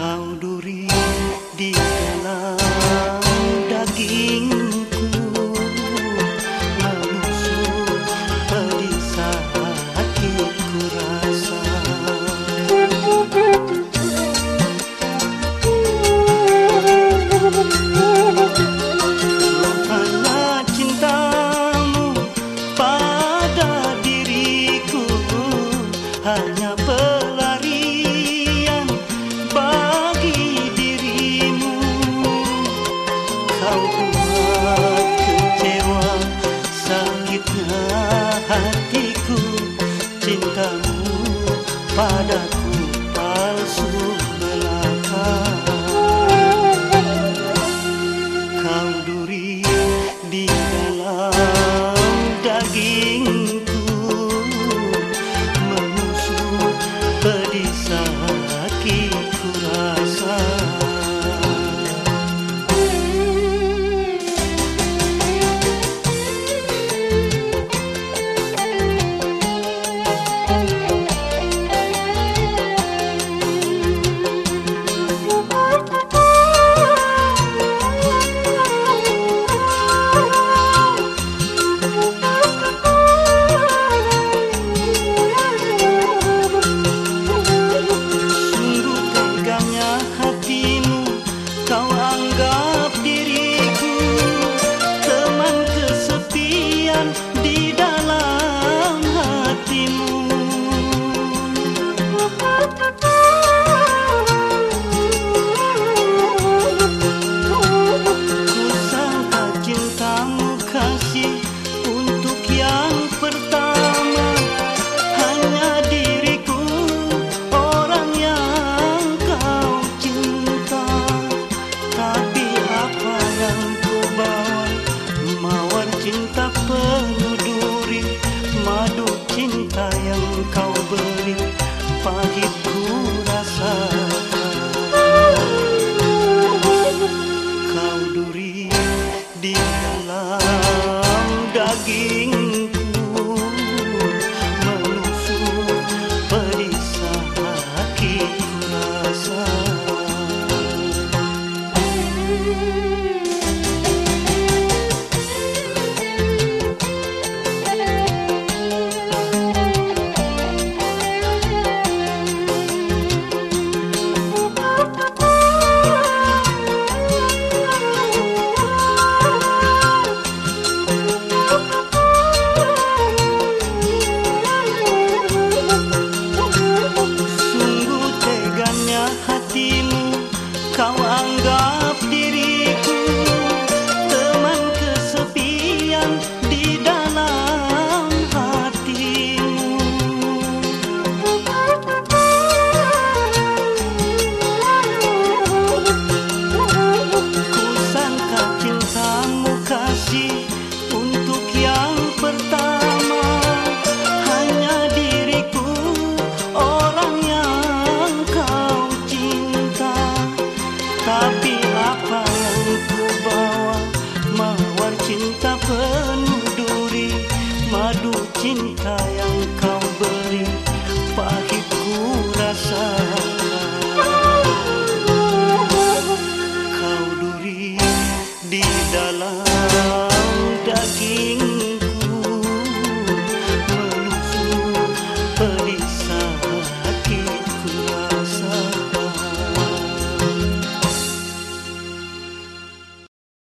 kau duri di dalam dagingku Menusuk pedih hatiku rasa. Lupalah cintamu pada diriku Hanya sakitnya hatiku Cintamu padaku di dalam daging. cinta yang kau